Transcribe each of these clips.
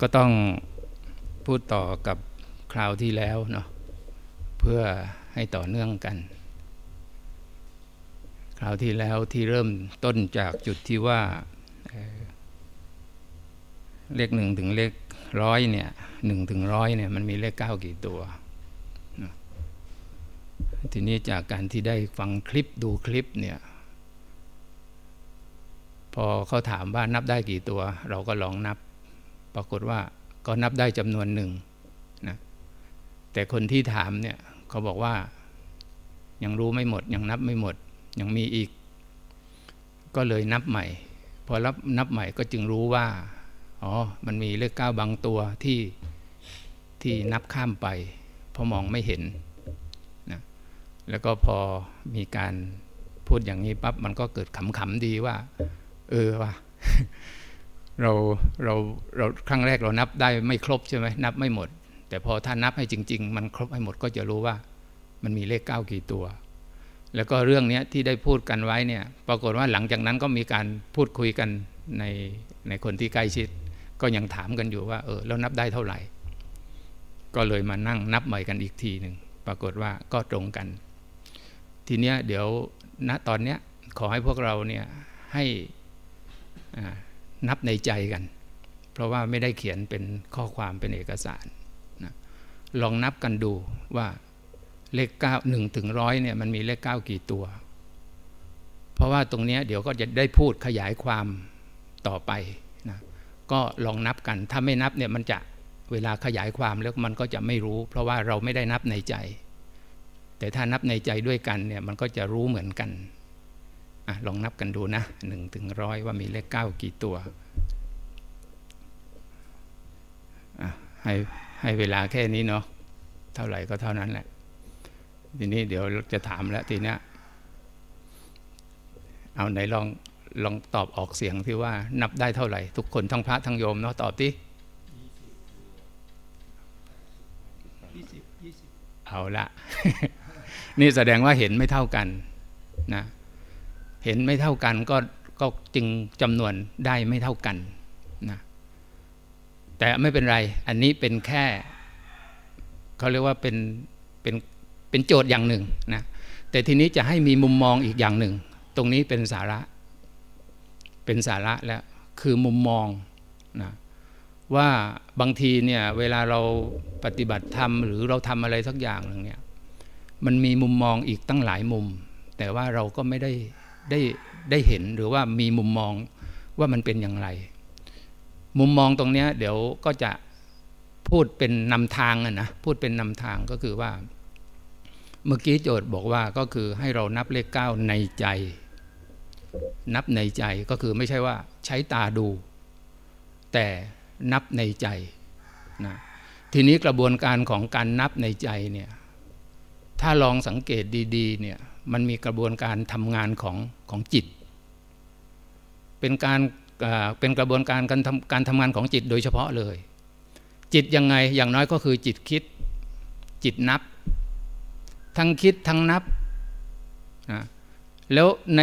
ก็ต้องพูดต่อกับคราวที่แล้วเนาะเพื่อให้ต่อเนื่องกัน คราวที่แล้วที่เริ่มต้นจากจุดที่ว่าเลขหนึ่งถึงเลขร้อยเนี่ยหนึ่งถึงร้อยเนี่ยมันมีเลขเก้ากี่ตัว ทีนี้จากการที่ได้ฟังคลิปดูคลิปเนี่ยพอเขาถามว่านับได้กี่ตัว เราก็ลองนับ ปรากฏว่าก็นับได้จำนวนหนึ่งนะแต่คนที่ถามเนี่ยเขาบอกว่ายังรู้ไม่หมด ยังนับไม่หมด ยังมีอีก ก็เลยนับใหม่ พอรับนับใหม่ก็จึงรู้ว่าอ๋อมันมีเลขเก้าบางตัวที่ที่นับข้ามไปเพราะมองไม่เห็นนะแล้วก็พอมีการพูดอย่างนี้ปั๊บมันก็เกิดขำๆดีว่า เออว่า เราเราเราครั้งแรกเรานับได้ไม่ครบใช่ไหมนับไม่หมด แต่พอถ้านับให้จริง ๆ มันครบให้หมดก็จะรู้ว่ามันมีเลขเก้ากี่ตัว แล้วก็เรื่องนี้ที่ได้พูดกันไว้เนี่ยปรากฏว่าหลังจากนั้นก็มีการพูดคุยกันในในคนที่ใกล้ชิด ก็ยังถามกันอยู่ว่าเออแล้วนับได้เท่าไหร่ ก็เลยมานั่งนับใหม่กันอีกทีหนึ่งปรากฏว่าก็ตรงกัน ทีเนี้ยเดี๋ยวณตอนเนี้ยขอให้พวกเราเนี่ยให้อ่า นับในใจกัน เพราะว่าไม่ได้เขียนเป็นข้อความเป็นเอกสารนะลองนับกันดูว่าเลขเก้าหนึ่งถึงร้อยเนี่ยมันมีเลขเก้ากี่ตัว เพราะว่าตรงนี้เดี๋ยวก็จะได้พูดขยายความต่อไปนะก็ลองนับกัน ถ้าไม่นับเนี่ยมันจะเวลาขยายความแล้วมันก็จะไม่รู้ เพราะว่าเราไม่ได้นับในใจ แต่ถ้านับในใจด้วยกันเนี่ยมันก็จะรู้เหมือนกัน อลองนับกันดูนะหนึ่งถึงร้อยว่ามีเลขเก้ากี่ตัว ให้ให้เวลาแค่นี้เนาะ เท่าไหร่ก็เท่านั้นแหละ ทีนี้เดี๋ยวจะถามแล้วทีเนี้ยเอาไหนลองลองตอบออกเสียงที่ว่านับได้เท่าไหร่ ทุกคนทั้งพระทั้งโยมเนาะตอบที่เอาละ นี่แสดงว่าเห็นไม่เท่ากันนะ เห็นไม่เท่ากันก็ก็จึงจำนวนได้ไม่เท่ากันนะแต่ไม่เป็นไร อันนี้เป็นแค่เขาเรียกว่าเป็นเป็นเป็นโจทย์อย่างหนึ่งนะแต่ทีนี้จะให้มีมุมมองอีกอย่างหนึ่ง ตรงนี้เป็นสาระ เป็นสาระแล้วคือมุมมองนะว่าบางทีเนี่ยเวลาเราปฏิบัติธรรมหรือเราทำอะไรสักอย่างหนึ่งเนี่ยมันมีมุมมองอีกตั้งหลายมุม แต่ว่าเราก็ไม่ได้ ได้ได้เห็นหรือว่ามีมุมมองว่ามันเป็นอย่างไร มุมมองตรงนี้เดี๋ยวก็จะพูดเป็นนำทางนะพูดเป็นนำทางก็คือว่า เมื่อกี้โจทย์บอกว่าก็คือให้เรานับเลขเก้าในใจ นับในใจก็คือไม่ใช่ว่าใช้ตาดู แต่นับในใจนะทีนี้กระบวนการของการนับในใจเนี่ยถ้าลองสังเกตดี ๆ เนี่ย มันมีกระบวนการทำงานของของจิต เป็นการเป็นกระบวนการการทำการทำงานของจิตโดยเฉพาะเลย จิตยังไงอย่างน้อยก็คือจิตคิด จิตนับ ทั้งคิดทั้งนับนะแล้วใน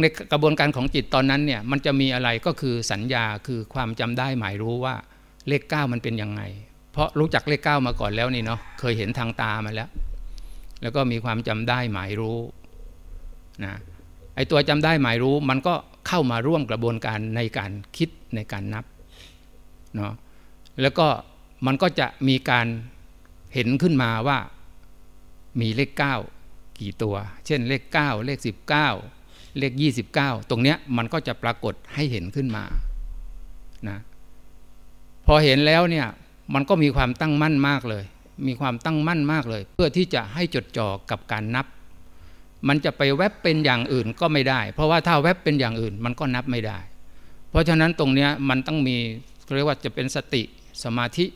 ในกระบวนการของจิตตอนนั้นเนี่ยมันจะมีอะไรก็คือสัญญาคือความจำได้หมายรู้ว่าเลขเก้ามันเป็นยังไง เพราะรู้จักเลขเก้ามาก่อนแล้วนี่เนาะเคยเห็นทางตามาแล้ว แล้วก็มีความจำได้หมายรู้นะไอตัวจำได้หมายรู้มันก็เข้ามาร่วมกระบวนการในการคิดในการนับเนาะแล้วก็มันก็จะมีการเห็นขึ้นมาว่ามีเลขเก้ากี่ตัว เช่นเลขเก้าเลขสิบเก้าเลขยี่สิบเก้าตรงเนี้ยมันก็จะปรากฏให้เห็นขึ้นมานะพอเห็นแล้วเนี่ยมันก็มีความตั้งมั่นมากเลย มีความตั้งมั่นมากเลย เพื่อที่จะให้จดจ่อกับการนับ มันจะไปแวบเป็นอย่างอื่นก็ไม่ได้ เพราะว่าถ้าแวบเป็นอย่างอื่นมันก็นับไม่ได้ เพราะฉะนั้นตรงนี้มันต้องมีเรียกว่าจะเป็นสติสมาธิ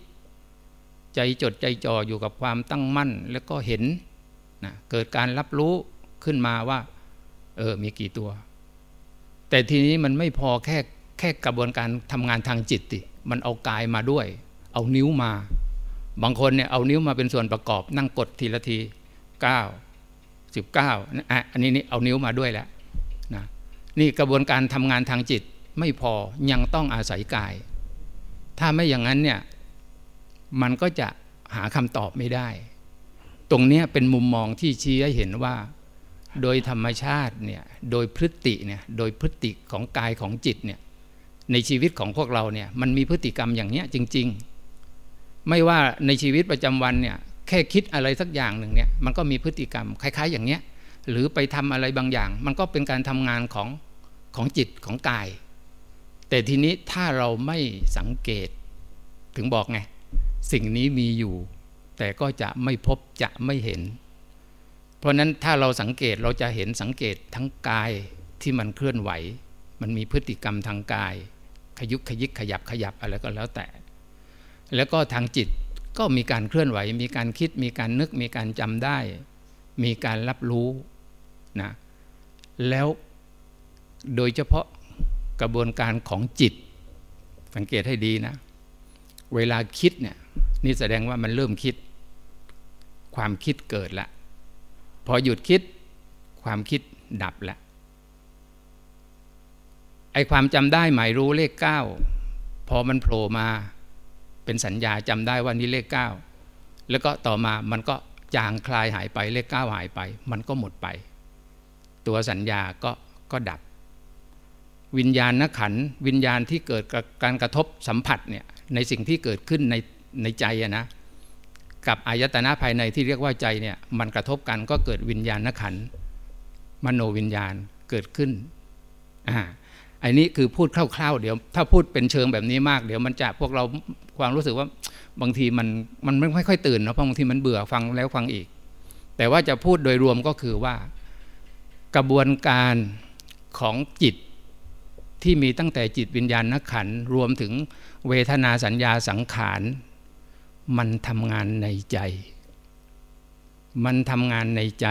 ใจจดใจจ่ออยู่กับความตั้งมั่นแล้วก็เห็นนะเกิดการรับรู้ขึ้นมาว่าเออมีกี่ตัว แต่ทีนี้มันไม่พอแค่แค่กระบวนการทำงานทางจิตติมันเอากายมาด้วย เอานิ้วมา บางคนเนี่ยเอานิ้วมาเป็นส่วนประกอบ นั่งกดทีละทีเก้าสิบเก้าอันนี้นี่เอานิ้วมาด้วยแล้วนะนี่กระบวนการทำงานทางจิตไม่พอยังต้องอาศัยกาย ถ้าไม่อย่างนั้นเนี่ยมันก็จะหาคำตอบไม่ได้ ตรงนี้เป็นมุมมองที่ชี้ให้เห็นว่า โดยธรรมชาติเนี่ยโดยพฤติเนี่ยโดยพฤติของกายของจิตเนี่ยในชีวิตของพวกเราเนี่ยมันมีพฤติกรรมอย่างเนี้ยจริง ๆ ไม่ว่าในชีวิตประจำวันเนี่ยแค่คิดอะไรสักอย่างหนึ่งเนี่ยมันก็มีพฤติกรรมคล้าย ๆ อย่างเนี้ยหรือไปทำอะไรบางอย่าง มันก็เป็นการทำงานของของจิตของกาย แต่ทีนี้ถ้าเราไม่สังเกตถึงบอกไงสิ่งนี้มีอยู่ แต่ก็จะไม่พบจะไม่เห็น เพราะนั้นถ้าเราสังเกตเราจะเห็นสังเกตทั้งกายที่มันเคลื่อนไหว มันมีพฤติกรรมทางกาย ขยุกขยิกขยับขยับอะไรก็แล้วแต่ แล้วก็ทางจิตก็มีการเคลื่อนไหว มีการคิดมีการนึกมีการจำได้ มีการรับรู้นะแล้วโดยเฉพาะกระบวนการของจิต สังเกตให้ดีนะ เวลาคิดเนี่ยนี่แสดงว่ามันเริ่มคิด ความคิดเกิดละ พอหยุดคิดความคิดดับละไอความจำได้หมายรู้เลขเก้าพอมันโผล่มา เป็นสัญญาจำได้ว่านี่เลขเก้าแล้วก็ต่อมามันก็จางคลายหายไปเลขเก้าหายไป มันก็หมดไป ตัวสัญญาก็ก็ดับ วิญญาณนักขันวิญญาณที่เกิดกับการกระทบสัมผัสเนี่ยในสิ่งที่เกิดขึ้นในในใจนะกับอายตนะภายในที่เรียกว่าใจเนี่ยมันกระทบกันก็เกิดวิญญาณนักขันมโนวิญญาณเกิดขึ้นอ่า อันนี้คือพูดคร่าวๆเดี๋ยว ถ้าพูดเป็นเชิงแบบนี้มากเดี๋ยวมันจะพวกเราความรู้สึกว่าบางทีมันมันไม่ค่อยตื่นเนาะเพราะบางทีมันเบื่อฟังแล้วฟังอีก แต่ว่าจะพูดโดยรวมก็คือว่ากระบวนการของจิตที่มีตั้งแต่จิตวิญญาณนักขันรวมถึงเวทนาสัญญาสังขาร มันทำงานในใจ มันทำงานในใจ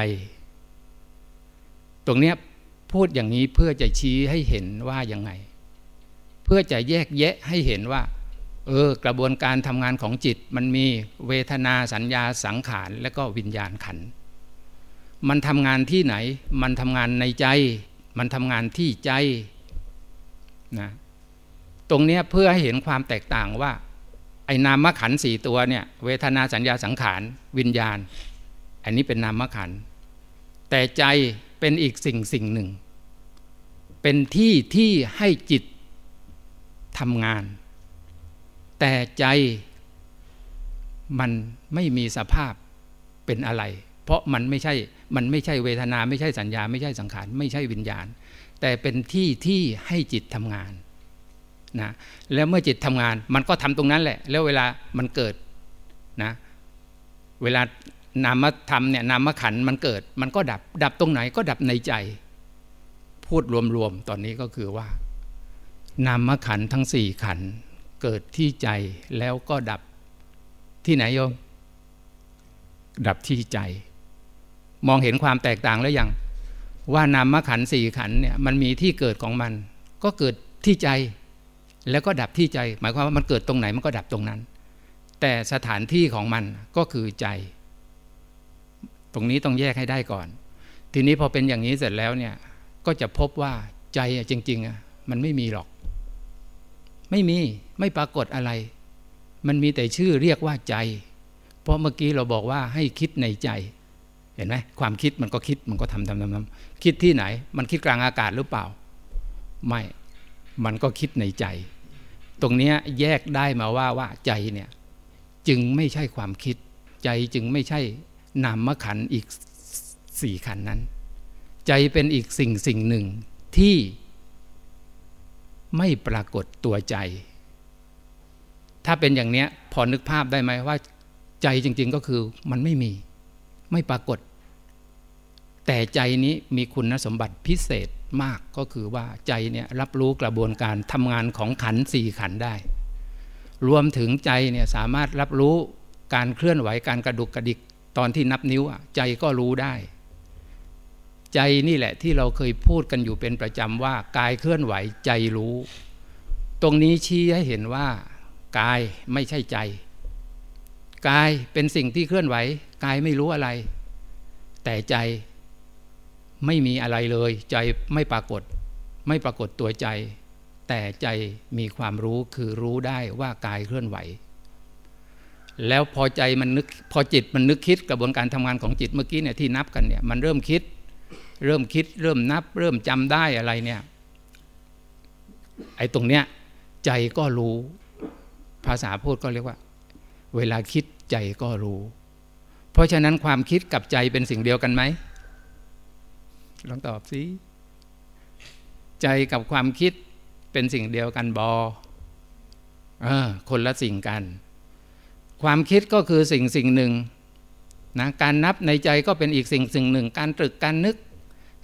ตรงเนี้ย พูดอย่างนี้เพื่อจะชี้ให้เห็นว่ายังไง เพื่อจะแยกแยะให้เห็นว่า เออกระบวนการทำงานของจิตมันมีเวทนาสัญญาสังขารและก็วิญญาณขัน มันทำงานที่ไหน มันทำงานในใจ มันทำงานที่ใจนะตรงนี้เพื่อให้เห็นความแตกต่างว่า ไอ้นามขันสี่ตัวเนี่ยเวทนาสัญญาสังขารวิญญาณ อันนี้เป็นนามขันแต่ใจเป็นอีกสิ่งสิ่งหนึ่ง เป็นที่ที่ให้จิตทำงาน แต่ใจมันไม่มีสภาพเป็นอะไร เพราะมันไม่ใช่ มันไม่ใช่เวทนา ไม่ใช่สัญญา ไม่ใช่สังขาร ไม่ใช่วิญญาณ แต่เป็นที่ที่ให้จิตทำงานนะแล้วเมื่อจิตทำงานมันก็ทำตรงนั้นแหละ แล้วเวลามันเกิดนะเวลานามธรรมเนี่ยนามขันมันเกิด มันก็ดับดับตรงไหนก็ดับในใจ พูดรวมๆ ตอนนี้ก็คือว่า นามขันทั้งสี่ขันเกิดที่ใจแล้วก็ดับที่ไหนโยม ดับที่ใจ มองเห็นความแตกต่างแล้วยัง ว่านามขันสี่ขันเนี่ยมันมีที่เกิดของมัน ก็เกิดที่ใจ แล้วก็ดับที่ใจ หมายความว่ามันเกิดตรงไหนมันก็ดับตรงนั้น แต่สถานที่ของมันก็คือใจ ตรงนี้ต้องแยกให้ได้ก่อน ทีนี้พอเป็นอย่างนี้เสร็จแล้วเนี่ย ก็จะพบว่าใจจริงๆมันไม่มีหรอก ไม่มีไม่ปรากฏอะไร มันมีแต่ชื่อเรียกว่าใจ เพราะเมื่อกี้เราบอกว่าให้คิดในใจ เห็นไหมความคิดมันก็คิดมันก็ทำทำทำทำคิดที่ไหน มันคิดกลางอากาศหรือเปล่า ไม่มันก็คิดในใจ ตรงนี้แยกได้มาว่าว่าใจเนี่ยจึงไม่ใช่ความคิด ใจจึงไม่ใช่นามขันอีกสี่ขันนั้น ใจเป็นอีกสิ่งสิ่งหนึ่งที่ไม่ปรากฏตัวใจ ถ้าเป็นอย่างเนี้ยพอนึกภาพได้ไหมว่า ใจจริง ๆก็คือมันไม่มี ไม่ปรากฏ แต่ใจนี้มีคุณสมบัติพิเศษมากก็คือว่าใจเนี่ยรับรู้กระบวนการทำงานของขันสี่ขันได้ รวมถึงใจเนี่ยสามารถรับรู้การเคลื่อนไหวการกระดุกกระดิกตอนที่นับนิ้วใจก็รู้ได้ ใจนี่แหละที่เราเคยพูดกันอยู่เป็นประจำว่ากายเคลื่อนไหวใจรู้ ตรงนี้ชี้ให้เห็นว่ากายไม่ใช่ใจ กายเป็นสิ่งที่เคลื่อนไหว กายไม่รู้อะไร แต่ใจไม่มีอะไรเลย ใจไม่ปรากฏ ไม่ปรากฏตัวใจ แต่ใจมีความรู้คือรู้ได้ว่ากายเคลื่อนไหว แล้วพอใจมันนึกพอจิตมันนึกคิดกระบวนการทำงานของจิตเมื่อกี้เนี่ยที่นับกันเนี่ยมันเริ่มคิด เริ่มคิดเริ่มนับ เริ่มจำได้อะไรเนี่ยไอ้ตรงเนี้ยใจก็รู้ภาษาพูดก็เรียกว่า เวลาคิดใจก็รู้ เพราะฉะนั้นความคิดกับใจเป็นสิ่งเดียวกันไหมลองตอบสิใจกับความคิดเป็นสิ่งเดียวกันบอเออคนละสิ่งกัน ความคิดก็คือสิ่งสิ่งหนึ่งนะการนับในใจก็เป็นอีกสิ่งสิ่งหนึ่ง การตรึกการนึก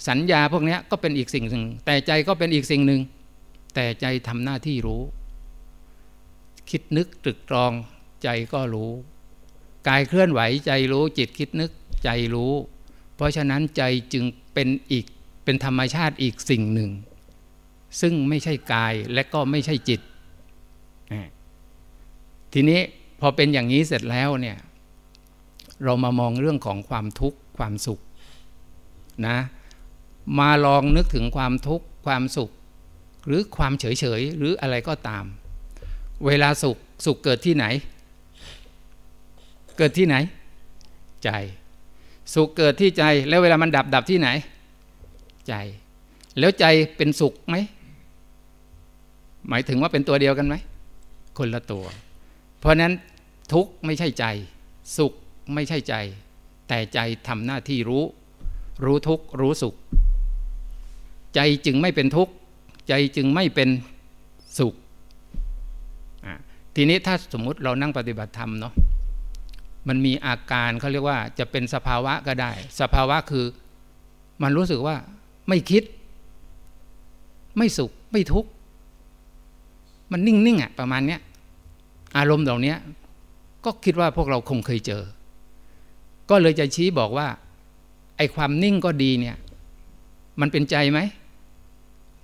สัญญาพวกนี้ก็เป็นอีกสิ่งหนึ่ง แต่ใจก็เป็นอีกสิ่งหนึ่ง แต่ใจทำหน้าที่รู้ คิดนึกตรึกตรองใจก็รู้ กายเคลื่อนไหวใจรู้จิตคิดนึกใจรู้ เพราะฉะนั้นใจจึงเป็นอีกเป็นธรรมชาติอีกสิ่งหนึ่ง ซึ่งไม่ใช่กายและก็ไม่ใช่จิต ทีนี้พอเป็นอย่างนี้เสร็จแล้วเนี่ยเรามามองเรื่องของความทุกข์ความสุขนะ มาลองนึกถึงความทุกข์ความสุข หรือความเฉยเฉยหรืออะไรก็ตาม เวลาสุขสุขเกิดที่ไหน เกิดที่ไหน ใจ สุขเกิดที่ใจ แล้วเวลามันดับดับที่ไหน ใจ แล้วใจเป็นสุขไหมหมายถึงว่าเป็นตัวเดียวกันไหมคนละตัว เพราะนั้นทุกข์ไม่ใช่ใจ สุขไม่ใช่ใจ แต่ใจทำหน้าที่รู้ รู้ทุกข์รู้สุข ใจจึงไม่เป็นทุกข์ ใจจึงไม่เป็นสุข ทีนี้ถ้าสมมุติเรานั่งปฏิบัติธรรมเนาะมันมีอาการเขาเรียกว่าจะเป็นสภาวะก็ได้ สภาวะคือมันรู้สึกว่าไม่คิด ไม่สุข ไม่ทุกข์ มันนิ่งๆอะประมาณเนี้ยอารมณ์เหล่านี้ก็คิดว่าพวกเราคงเคยเจอ ก็เลยจะชี้บอกว่าไอ้ความนิ่งก็ดีเนี่ย มันเป็นใจไหม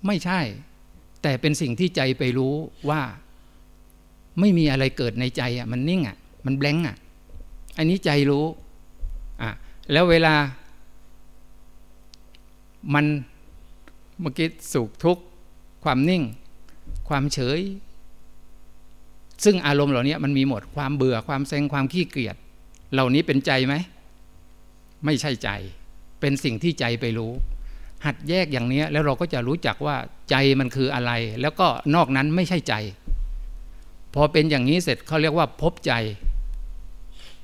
ไม่ใช่ แต่เป็นสิ่งที่ใจไปรู้ว่าไม่มีอะไรเกิดในใจอะมันนิ่งอะมันแบงอะ อันนี้ใจรู้อะแล้วเวลา มันเมื่อกี้สุขทุกข์ความนิ่ง ความเฉย ซึ่งอารมณ์เหล่านี้มันมีหมดความเบื่อความเซ็งความขี้เกียจเหล่านี้เป็นใจไหม ไม่ใช่ใจ เป็นสิ่งที่ใจไปรู้ หัดแยกอย่างนี้แล้วเราก็จะรู้จักว่าใจมันคืออะไร แล้วก็นอกนั้นไม่ใช่ใจ พอเป็นอย่างนี้เสร็จเขาเรียกว่าพบใจ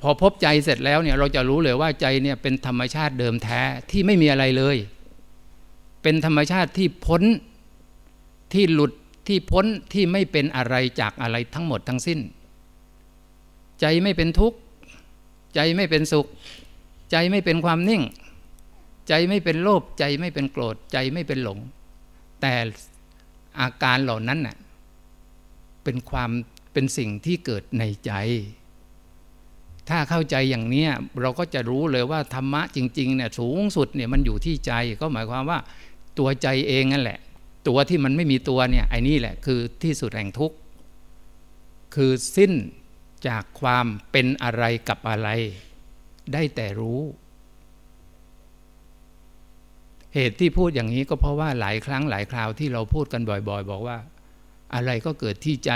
พอพบใจเสร็จแล้วเนี่ยเราจะรู้เลยว่าใจเนี่ยเป็นธรรมชาติเดิมแท้ที่ไม่มีอะไรเลย เป็นธรรมชาติที่พ้นที่หลุดที่พ้นที่ไม่เป็นอะไรจากอะไรทั้งหมดทั้งสิ้น ใจไม่เป็นทุกข์ ใจไม่เป็นสุข ใจไม่เป็นความนิ่ง ใจไม่เป็นโลภใจไม่เป็นโกรธใจไม่เป็นหลง แต่อาการเหล่านั้นน่ะเป็นความเป็นสิ่งที่เกิดในใจ ถ้าเข้าใจอย่างนี้เราก็จะรู้เลยว่าธรรมะจริงๆเนี่ยสูงสุดเนี่ยมันอยู่ที่ใจก็หมายความว่าตัวใจเองนั่นแหละ ตัวที่มันไม่มีตัวเนี่ยไอ้นี่แหละคือที่สุดแห่งทุกข์คือสิ้นจากความเป็นอะไรกับอะไร ได้แต่รู้ เหตุที่พูดอย่างนี้ก็เพราะว่าหลายครั้งหลายคราวที่เราพูดกันบ่อยๆ บอกว่า อะไรก็เกิดที่ใจ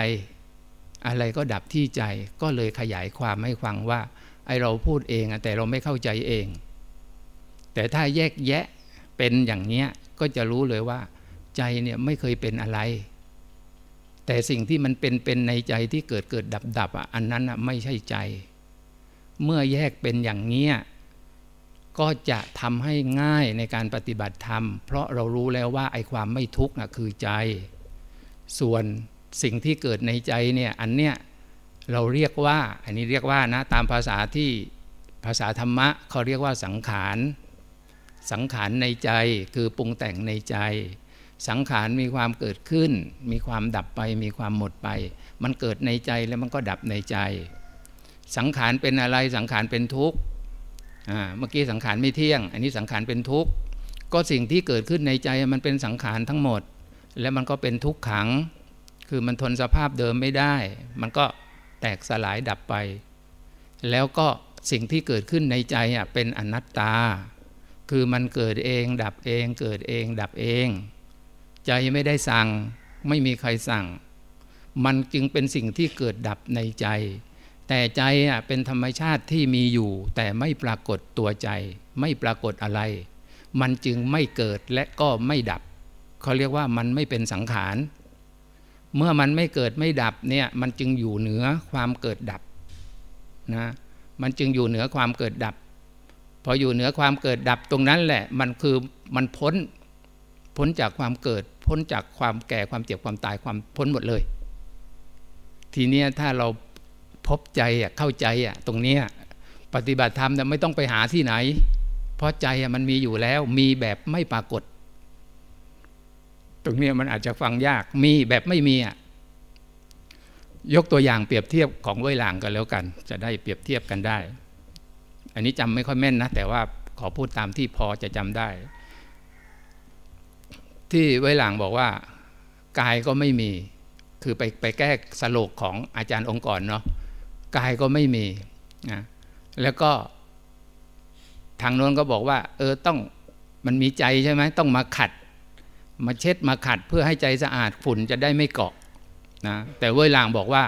อะไรก็ดับที่ใจ ก็เลยขยายความให้ฟังว่า ไอเราพูดเองแต่เราไม่เข้าใจเอง แต่ถ้าแยกแยะเป็นอย่างนี้ก็จะรู้เลยว่า ใจเนี่ยไม่เคยเป็นอะไร แต่สิ่งที่มันเป็นเป็นในใจที่เกิดเกิดดับดับอะอันนั้นอะไม่ใช่ใจ เมื่อแยกเป็นอย่างนี้ ก็จะทำให้ง่ายในการปฏิบัติธรรม เพราะเรารู้แล้วว่าไอ้ความไม่ทุกข์อะคือใจ ส่วนสิ่งที่เกิดในใจเนี่ยอันเนี้ยเราเรียกว่าอันนี้เรียกว่านะตามภาษาที่ภาษาธรรมะเขาเรียกว่าสังขาร สังขารในใจคือปรุงแต่งในใจ สังขารมีความเกิดขึ้น มีความดับไป มีความหมดไป มันเกิดในใจแล้วมันก็ดับในใจ สังขารเป็นอะไรสังขารเป็นทุกข์ เมื่อกี้สังขารไม่เที่ยง อันนี้สังขารเป็นทุกข์ ก็สิ่งที่เกิดขึ้นในใจมันเป็นสังขารทั้งหมด แล้วมันก็เป็นทุกขัง คือมันทนสภาพเดิมไม่ได้ มันก็แตกสลายดับไป แล้วก็สิ่งที่เกิดขึ้นในใจเป็นอนัตตา คือมันเกิดเอง ดับเอง เกิดเองดับเอง ใจไม่ได้สั่ง ไม่มีใครสั่ง มันจึงเป็นสิ่งที่เกิดดับในใจ แต่ใจอะเป็นธรรมชาติที่มีอยู่ แต่ไม่ปรากฏตัวใจ ไม่ปรากฏอะไร มันจึงไม่เกิดและก็ไม่ดับเขาเรียกว่ามันไม่เป็นสังขารเมื่อมันไม่เกิดไม่ดับเนี่ยมันจึงอยู่เหนือความเกิดดับนะมันจึงอยู่เหนือความเกิดดับ พออยู่เหนือความเกิดดับตรงนั้นแหละมันคือมันพ้นพ้นจากความเกิด พ้นจากความแก่ความเจ็บความตายความพ้นหมดเลย ทีนี้ถ้าเรา พบใจอะเข้าใจอะตรงนี้ปฏิบัติธรรมเนี่ยไม่ต้องไปหาที่ไหน เพราะใจมันมีอยู่แล้ว มีแบบไม่ปรากฏ ตรงนี้มันอาจจะฟังยากมีแบบไม่มีอะยกตัวอย่างเปรียบเทียบของเวหลางกันแล้วกัน จะได้เปรียบเทียบกันได้ อันนี้จำไม่ค่อยแม่นนะ แต่ว่าขอพูดตามที่พอจะจำได้ ที่เวหลางบอกว่ากายก็ไม่มี คือไปไปแก้สโลกของอาจารย์องค์ก่อนเนาะ กายก็ไม่มีนะแล้วก็ ทางโน้นก็บอกว่า เออต้องมันมีใจใช่ไหมต้องมาขัด มาเช็ดมาขัดเพื่อให้ใจสะอาดฝุ่นจะได้ไม่เกาะนะแต่เวลางบอกว่า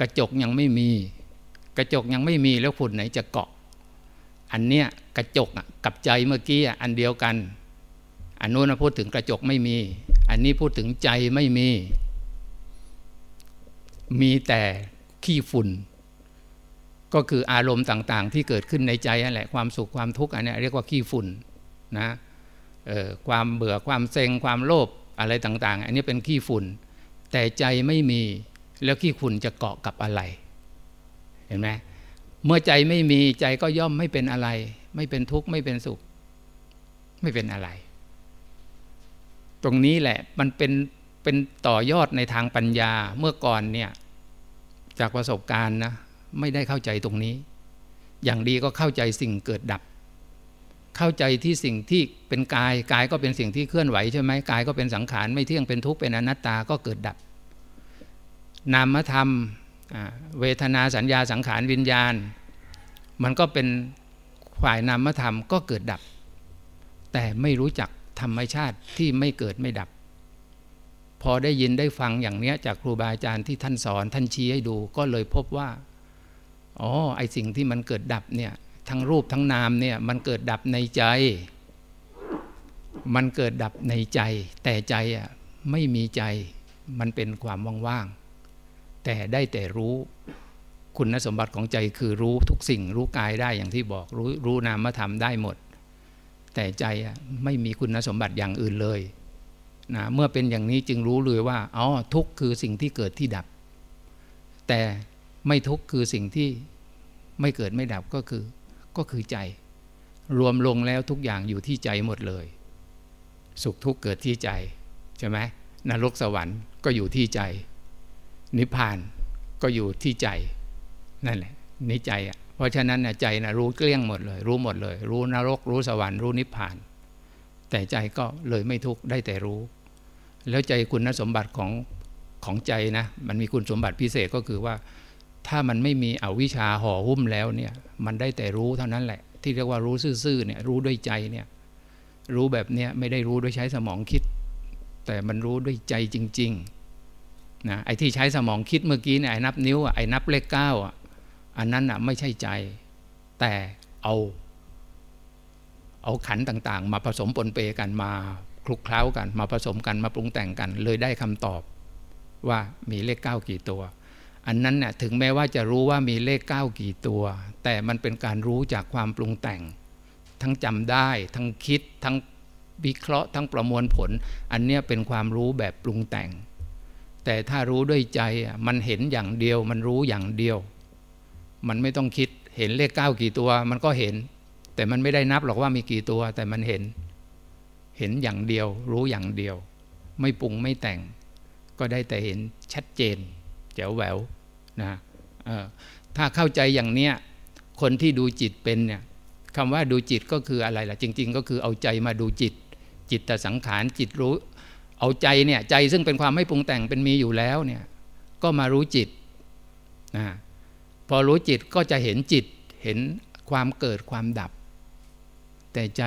กระจกยังไม่มี กระจกยังไม่มีแล้วฝุ่นไหนจะเกาะ อันเนี้ยกระจกกับใจเมื่อกี้อันเดียวกันอันนู้นพูดถึงกระจกไม่มี อันนี้พูดถึงใจไม่มี มีแต่ ขี้ฝุ่น ก็คืออารมณ์ต่างๆ ที่เกิดขึ้นในใจนั่นแหละความสุขความทุกข์อันนี้เรียกว่าขี้ฝุ่นนะความเบื่อความเซ็งความโลภอะไรต่าง ๆ อันนี้เป็นขี้ฝุ่น แต่ใจไม่มีแล้วขี้ขุนจะเกาะกับอะไร เห็นไหมเมื่อใจไม่มีใจก็ย่อมไม่เป็นอะไร ไม่เป็นทุกข์ไม่เป็นสุข ไม่เป็นอะไร ตรงนี้แหละมันเป็นเป็นต่อยอดในทางปัญญาเมื่อก่อนเนี่ย จากประสบการณ์นะไม่ได้เข้าใจตรงนี้ อย่างดีก็เข้าใจสิ่งเกิดดับ เข้าใจที่สิ่งที่เป็นกายกายก็เป็นสิ่งที่เคลื่อนไหวใช่ไหมกายก็เป็นสังขารไม่เที่ยงเป็นทุกข์เป็นอนัตตาก็เกิดดับ นามธรรมเวทนาสัญญาสังขารวิญญาณ มันก็เป็นฝ่ายนามธรรมก็เกิดดับ แต่ไม่รู้จักธรรมชาติที่ไม่เกิดไม่ดับ พอได้ยินได้ฟังอย่างเนี้ยจากครูบาอาจารย์ที่ท่านสอนท่านชี้ให้ดูก็เลยพบว่าอ๋อไอสิ่งที่มันเกิดดับเนี่ยทั้งรูปทั้งนามเนี่ยมันเกิดดับในใจ มันเกิดดับในใจ แต่ใจอะไม่มีใจมันเป็นความว่างๆแต่ได้แต่รู้คุณสมบัติของใจคือรู้ทุกสิ่งรู้กายได้อย่างที่บอกรู้รู้นามธรรมได้หมด แต่ใจไม่มีคุณสมบัติอย่างอื่นเลย นะเมื่อเป็นอย่างนี้จึงรู้เลยว่าอ๋อทุกข์คือสิ่งที่เกิดที่ดับ แต่ไม่ทุกข์คือสิ่งที่ไม่เกิดไม่ดับก็คือ ก็คือใจ รวมลงแล้วทุกอย่างอยู่ที่ใจหมดเลย สุขทุกข์เกิดที่ใจใช่ไหมนรกสวรรค์ก็อยู่ที่ใจ นิพพานก็อยู่ที่ใจนั่นแหละนี่ใจอะเพราะฉะนั้นนะใจนะรู้เกลี้ยงหมดเลย รู้หมดเลย รู้นรก รู้สวรรค์รู้นิพพาน แต่ใจก็เลยไม่ทุกข์ได้แต่รู้ แล้วใจคุณสมบัติของของใจนะมันมีคุณสมบัติพิเศษก็คือว่า ถ้ามันไม่มีอวิชชาห่อหุ้มแล้วเนี่ยมันได้แต่รู้เท่านั้นแหละ ที่เรียกว่ารู้ซื่อๆเนี่ยรู้ด้วยใจเนี่ยรู้แบบเนี้ยไม่ได้รู้ด้วยใช้สมองคิด แต่มันรู้ด้วยใจจริงๆนะไอ้ที่ใช้สมองคิดเมื่อกี้เนี่ยไอ้นับนิ้วไอ้นับเลขเก้าอะอันนั้นอะไม่ใช่ใจ แต่เอา เอาขันต่างๆ มาผสมปนเปกันมาคลุกเคล้ากัน มาผสมกันมาปรุงแต่งกัน เลยได้คำตอบว่ามีเลขเก้ากี่ตัว อันนั้นเนี่ยถึงแม้ว่าจะรู้ว่ามีเลขเก้ากี่ตัว แต่มันเป็นการรู้จากความปรุงแต่ง ทั้งจำได้ ทั้งคิดทั้งวิเคราะห์ทั้งประมวลผล อันเนี้ยเป็นความรู้แบบปรุงแต่ง แต่ถ้ารู้ด้วยใจมันเห็นอย่างเดียว มันรู้อย่างเดียว มันไม่ต้องคิดเห็นเลขเก้ากี่ตัว มันก็เห็น แต่มันไม่ได้นับหรอกว่ามีกี่ตัว แต่มันเห็น เห็นอย่างเดียว รู้อย่างเดียว ไม่ปรุงไม่แต่ง ก็ได้แต่เห็นชัดเจน แจ๋วแหววนะถ้าเข้าใจอย่างเนี้ยคนที่ดูจิตเป็นเนี่ยคำว่าดูจิตก็คืออะไรล่ะ จริง ๆ ก็คือเอาใจมาดูจิต จิตตสังขารจิตรู้ เอาใจเนี่ยใจซึ่งเป็นความไม่ปรุงแต่งเป็นมีอยู่แล้วเนี่ยก็มารู้จิตนะพอรู้จิตก็จะเห็นจิตเห็นความเกิดความดับ แต่ใจ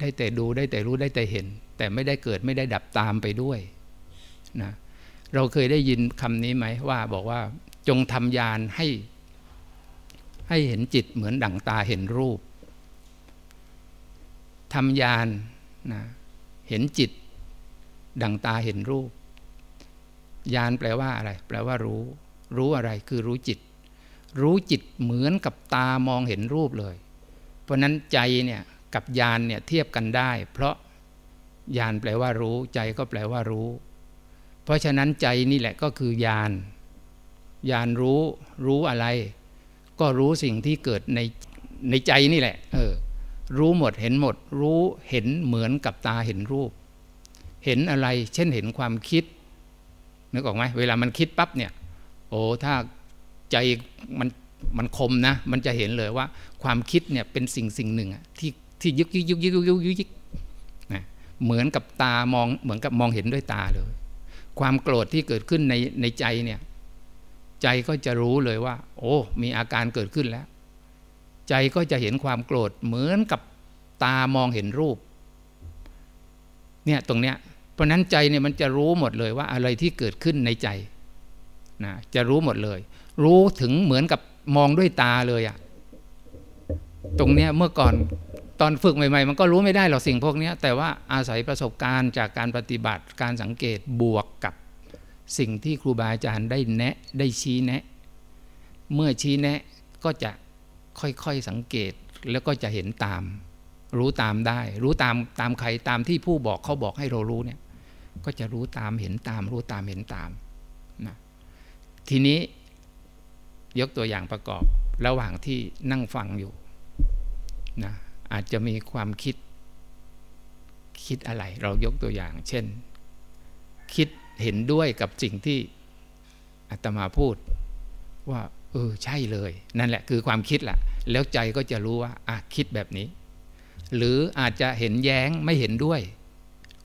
ได้แต่ดูได้แต่รู้ได้แต่เห็น แต่ไม่ได้เกิดไม่ได้ดับตามไปด้วยนะเราเคยได้ยินคำนี้ไหมว่าบอกว่าจงทำยานให้ ให้เห็นจิตเหมือนดั่งตาเห็นรูปทำยานนะเห็นจิต ดั่งตาเห็นรูป ยานแปลว่าอะไร แปลว่ารู้ รู้อะไรคือรู้จิต รู้จิตเหมือนกับตามองเห็นรูปเลย ราะนั้นใจเนี่ยกับยานเนี่ยเทียบกันได้ เพราะยานแปลว่ารู้ ใจก็แปลว่ารู้ เพราะฉะนั้นใจนี่แหละก็คือยานยานรู้รู้อะไร ก็รู้สิ่งที่เกิดในในใจนี่แหละเออรู้หมดเห็นหมด รู้เห็นเหมือนกับตาเห็นรูป เห็นอะไร เช่นเห็นความคิดนึกออกไหมเวลามันคิดปั๊บเนี่ยโอ้ถ้าใจมัน มันคมนะ มันจะเห็นเลยว่าความคิดเนี่ยเป็นสิ่งสิ่งหนึ่งที่ที่ยึกยึกยึกยึกยึกยึกยึกนะเหมือนกับตามองเหมือนกับมองเห็นด้วยตาเลย ความโกรธที่เกิดขึ้นในในใจเนี่ยใจก็จะรู้เลยว่า โอ้ มีอาการเกิดขึ้นแล้ว ใจก็จะเห็นความโกรธเหมือนกับตามองเห็นรูปเนี่ยตรงเนี้ยเพราะนั้นใจเนี่ยมันจะรู้หมดเลยว่าอะไรที่เกิดขึ้นในใจนะจะรู้หมดเลย รู้ถึงเหมือนกับ มองด้วยตาเลยอะตรงเนี้ยเมื่อก่อนตอนฝึกใหม่ๆ มันก็รู้ไม่ได้หรอกสิ่งพวกนี้แต่ว่าอาศัยประสบการณ์จากการปฏิบัติการสังเกตบวกกับสิ่งที่ครูบาอาจารย์ได้แนะได้ชี้แนะ เมื่อชี้แนะก็จะค่อยๆสังเกตแล้วก็จะเห็นตาม รู้ตามได้ รู้ตามตามใครตามที่ผู้บอกเขาบอกให้เรารู้เนี่ยก็จะรู้ตามเห็นตาม รู้ตามเห็นตามนะทีนี้ ยกตัวอย่างประกอบระหว่างที่นั่งฟังอยู่นะอาจจะมีความคิดคิดอะไร เรายกตัวอย่าง เช่น คิดเห็นด้วยกับสิ่งที่อาตมาพูด ว่าเออใช่เลย นั่นแหละคือความคิดแหละแล้วใจก็จะรู้ว่าอะคิดแบบนี้ หรืออาจจะเห็นแย้งไม่เห็นด้วย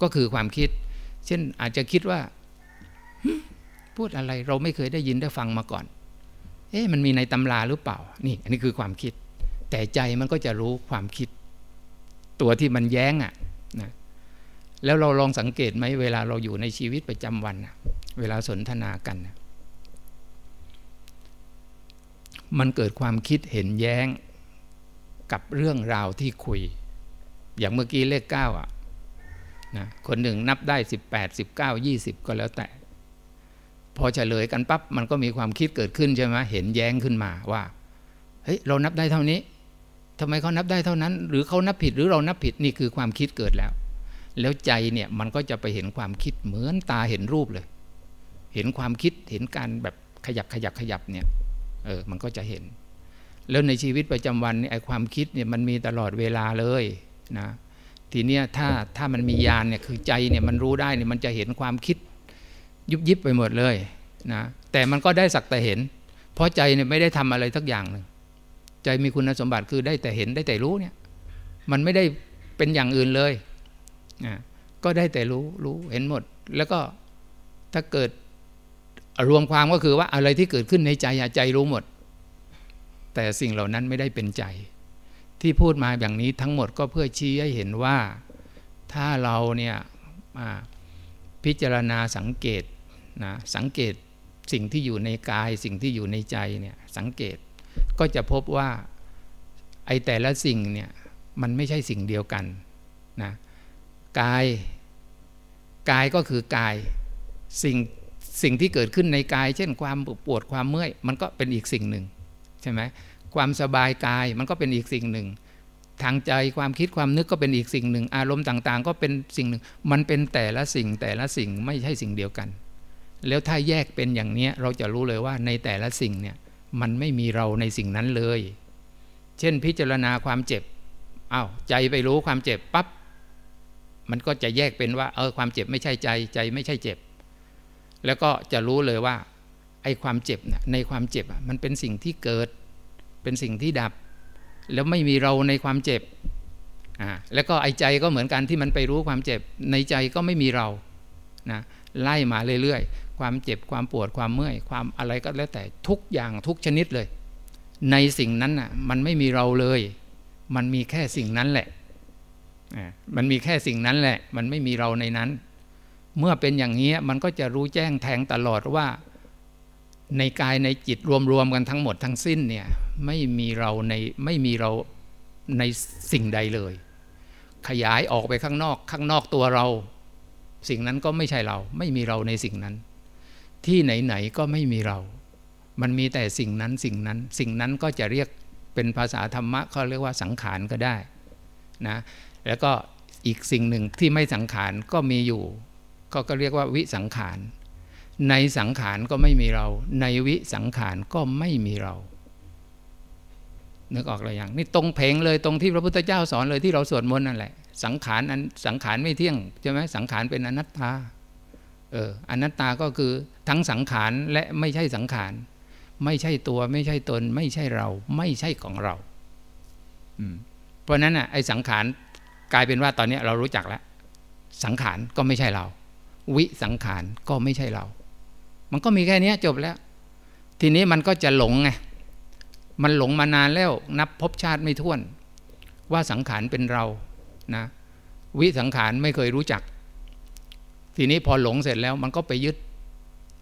ก็คือความคิด เช่นอาจจะคิดว่า พูดอะไรเราไม่เคยได้ยินได้ฟังมาก่อน เอ๊ะมันมีในตำราหรือเปล่า นี่ อันนี้คือความคิด แต่ใจมันก็จะรู้ความคิด ตัวที่มันแย้งอะ่ะนะแล้วเราลองสังเกตไหมเวลาเราอยู่ในชีวิตประจำวัน เวลาสนทนากัน มันเกิดความคิดเห็นแย้งกับเรื่องราวที่คุย อย่างเมื่อกี้เลขเก้าอะนะคนหนึ่งนับได้สิบแปดสิบเก้ายี่สิบก็แล้วแต่ พอเฉลยกันปั๊บมันก็มีความคิดเกิดขึ้นใช่ไหมเห็นแย้งขึ้นมาว่าเฮ้ยเรานับได้เท่านี้ทำไมเขานับได้เท่านั้น หรือเขานับผิดหรือเรานับผิดนี่คือความคิดเกิดแล้ว แล้วใจเนี่ยมันก็จะไปเห็นความคิดเหมือนตาเห็นรูปเลย เห็นความคิดเห็นการแบบขยับขยับขยับเนี่ยเออมันก็จะเห็น แล้วในชีวิตประจำวันไอ้ความคิดเนี่ยมันมีตลอดเวลาเลยนะทีเนี้ยถ้าถ้ามันมียานเนี่ยคือใจเนี่ยมันรู้ได้เนี่ยมันจะเห็นความคิด ยุบยิบไปหมดเลยนะแต่มันก็ได้สักแต่เห็น เพราะใจเนี่ยไม่ได้ทำอะไรทักอย่างหนึ่งใจมีคุณสมบัติคือได้แต่เห็นได้แต่รู้เนี่ยมันไม่ได้เป็นอย่างอื่นเลยนะก็ได้แต่รู้รู้เห็นหมด แล้วก็ถ้าเกิดรวมความก็คือว่าอะไรที่เกิดขึ้นในใจใจรู้หมด แต่สิ่งเหล่านั้นไม่ได้เป็นใจ ที่พูดมาอย่างนี้ทั้งหมดก็เพื่อชี้ให้เห็นว่าถ้าเราเนี่ยพิจารณาสังเกต นะสังเกตสิ่งที่อยู่ในกายสิ่งที่อยู่ในใจเนี่ยสังเกตก็จะพบว่าไอแต่ละสิ่งเนี่ยมันไม่ใช่สิ่งเดียวกันนะกายกายก็คือกายสิ่งสิ่งที่เกิดขึ้นในกาย เช่นความปวดความเมื่อย มันก็เป็นอีกสิ่งหนึ่งใช่ไหมความสบายกายมันก็เป็นอีกสิ่งหนึ่ง ทางใจความคิดความนึกก็เป็นอีกสิ่งหนึ่ง อารมณ์ต่างๆ ก็เป็นสิ่งหนึ่ง มันเป็นแต่ละสิ่งแต่ละสิ่งไม่ใช่สิ่งเดียวกัน แล้วถ้าแยกเป็นอย่างนี้เราจะรู้เลยว่าในแต่ละสิ่งเนี่ยมันไม่มีเราในสิ่งนั้นเลย เช่นพิจารณาความเจ็บอา้าวใจไปรู้ความเจ็บปับ๊บมันก็จะแยกเป็นว่าเออความเจ็บไม่ใช่ใจใจไม่ใช่เจ็บ แล้วก็จะรู้เลยว่าไอ้ความเจ็บนะในความเจ็บมันเป็นสิ่งที่เกิด เป็นสิ่งที่ดับ แล้วไม่มีเราในความเจ็บอ่าแล้วก็ไอ้ใจก็เหมือนกันที่มันไปรู้ความเจ็บ ในใจก็ไม่มีเรานะไล่มาเรื่อย ความเจ็บความปวดความเมื่อย ความอะไรก็แล้วแต่ทุกอย่างทุกชนิดเลย ในสิ่งนั้นน่ะมันไม่มีเราเลย มันมีแค่สิ่งนั้นแหละมันมีแค่สิ่งนั้นแหละ มันไม่มีเราในนั้น เมื่อเป็นอย่างนี้มันก็จะรู้แจ้งแทงตลอดว่า ในกายในจิตรวมๆกันทั้งหมดทั้งสิ้นเนี่ยไม่มีเราในไม่มีเราในสิ่งใดเลย ขยายออกไปข้างนอกข้างนอกตัวเรา สิ่งนั้นก็ไม่ใช่เรา ไม่มีเราในสิ่งนั้น ที่ไหนๆก็ไม่มีเรา มันมีแต่สิ่งนั้นสิ่งนั้น สิ่งนั้นก็จะเรียกเป็นภาษาธรรมะเขาเรียกว่าสังขารก็ได้นะแล้วก็อีกสิ่งหนึ่งที่ไม่สังขารก็มีอยู่ ก็ก็เรียกว่าวิสังขาร ในสังขารก็ไม่มีเรา ในวิสังขารก็ไม่มีเรานึกออกอะไรอย่างนี่ตรงเพลงเลยตรงที่พระพุทธเจ้าสอนเลยที่เราสวดมนต์นั่นแหละ สังขารอันสังขารไม่เที่ยงใช่ไหมสังขารเป็นอนัตตา เอออนัตตาก็คือทั้งสังขารและไม่ใช่สังขาร ไม่ใช่ตัวไม่ใช่ตน ไม่ใช่เรา ไม่ใช่ของเราอืมเพราะนั้นอะไอ้สังขารกลายเป็นว่าตอนนี้เรารู้จักแล้ว สังขารก็ไม่ใช่เรา วิสังขารก็ไม่ใช่เรา มันก็มีแค่นี้จบแล้ว ทีนี้มันก็จะหลงไงมันหลงมานานแล้วนับพบชาติไม่ท้วน ว่าสังขารเป็นเรานะ วิสังขารไม่เคยรู้จัก ทีนี้พอหลงเสร็จแล้วมันก็ไปยึด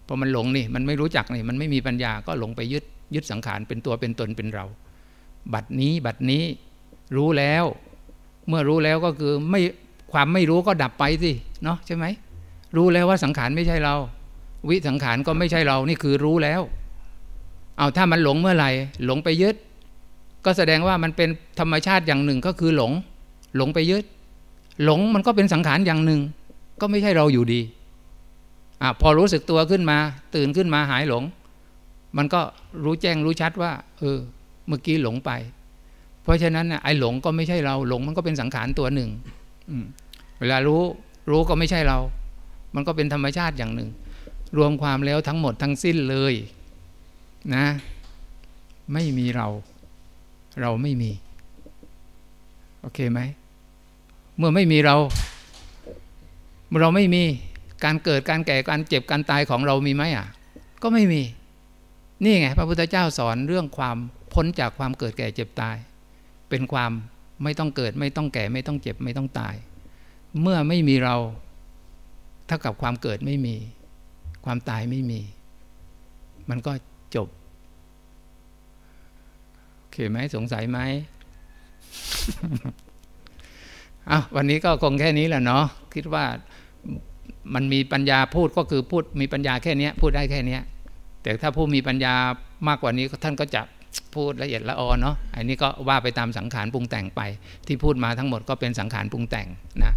พอมันหลงนี่มันไม่รู้จักนี่มันไม่มีปัญญาก็หลงไปยึดยึดสังขารเป็นตัวเป็นตนเป็นเรา บัดนี้บัดนี้รู้แล้ว เมื่อรู้แล้วก็คือไม่ความไม่รู้ก็ดับไปสิเนาะใช่ไหมรู้แล้วว่าสังขารไม่ใช่เรา วิสังขารก็ไม่ใช่เรานี่คือรู้แล้ว เอาถ้ามันหลงเมื่อไหร่หลงไปยึด ก็แสดงว่ามันเป็นธรรมชาติอย่างหนึ่งก็คือหลง หลงไปยึด หลงมันก็เป็นสังขารอย่างหนึ่ง ก็ไม่ใช่เราอยู่ดีอพอรู้สึกตัวขึ้นมา ตื่นขึ้นมาหายหลง มันก็รู้แจ้งรู้ชัดว่า เออ เมื่อกี้หลงไป เพราะฉะนั้นไอ้หลงก็ไม่ใช่เราหลงมันก็เป็นสังขารตัวหนึ่งเวลารู้รู้ก็ไม่ใช่เรา มันก็เป็นธรรมชาติอย่างหนึ่ง รวมความแล้วทั้งหมดทั้งสิ้นเลยนะ ไม่มีเรา เราไม่มี โอเคไหม เมื่อไม่มีเรา เราไม่มีการเกิดการแก่การเจ็บการตายของเรามีไหมอะ ก็ไม่มี นี่ไงพระพุทธเจ้าสอนเรื่องความพ้นจากความเกิดแก่เจ็บตาย เป็นความไม่ต้องเกิด ไม่ต้องแก่ไม่ต้องเจ็บไม่ต้องตาย เมื่อไม่มีเราเท่ากับความเกิดไม่มี ความตายไม่มี มันก็จบโอเคไหมสงสัยไหมอะวันนี้ก็คงแค่นี้แหละเนาะคิดว่า มันมีปัญญาพูดก็คือพูดมีปัญญาแค่นี้พูดได้แค่นี้แต่ถ้าผู้มีปัญญามากกว่านี้ท่านก็จะพูดละเอียดละออเนาะอันนี้ก็ว่าไปตามสังขารปรุงแต่งไป ที่พูดมาทั้งหมดก็เป็นสังขารปรุงแต่งนะ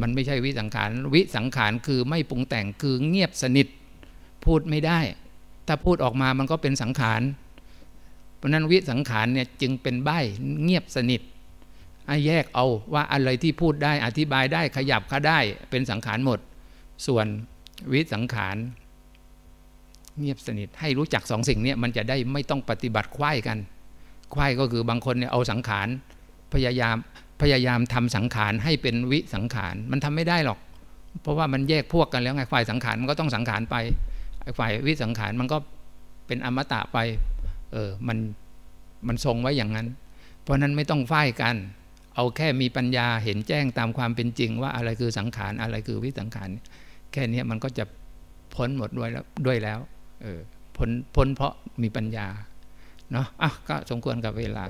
มันไม่ใช่วิสังขารวิสังขารคือไม่ปรุงแต่งคือเงียบสนิทพูดไม่ได้ ถ้าพูดออกมามันก็เป็นสังขารเพราะนั้นวิสังขารเนี่ยจึงเป็นใบเงียบสนิท ให้แยกเอาว่าอะไรที่พูดได้อธิบายได้ขยับขาได้เป็นสังขารหมด ส่วนวิสังขาร เงียบสนิทให้รู้จักสองสิ่งนี้มันจะได้ไม่ต้องปฏิบัติควายกันควายก็คือบางคนเนี่ยเอาสังขารพยายามพยายามทำสังขารให้เป็นวิสังขารมันทำไม่ได้หรอก เพราะว่ามันแยกพวกกันแล้วไงฝ่ายสังขารมันก็ต้องสังขารไปฝ่ายวิสังขารมันก็เป็นอมตะไปเออมันมันทรงไว้อย่างนั้น เพราะนั้นไม่ต้องฝ่ายกัน เอาแค่มีปัญญาเห็นแจ้งตามความเป็นจริง ว่าอะไรคือสังขารอะไรคือวิสังขารแค่นี้มันก็จะพ้นหมดด้วยแล้วด้วยแล้วเออพ้นพ้นเพราะมีปัญญาเนาะอะก็สมควรกับเวลา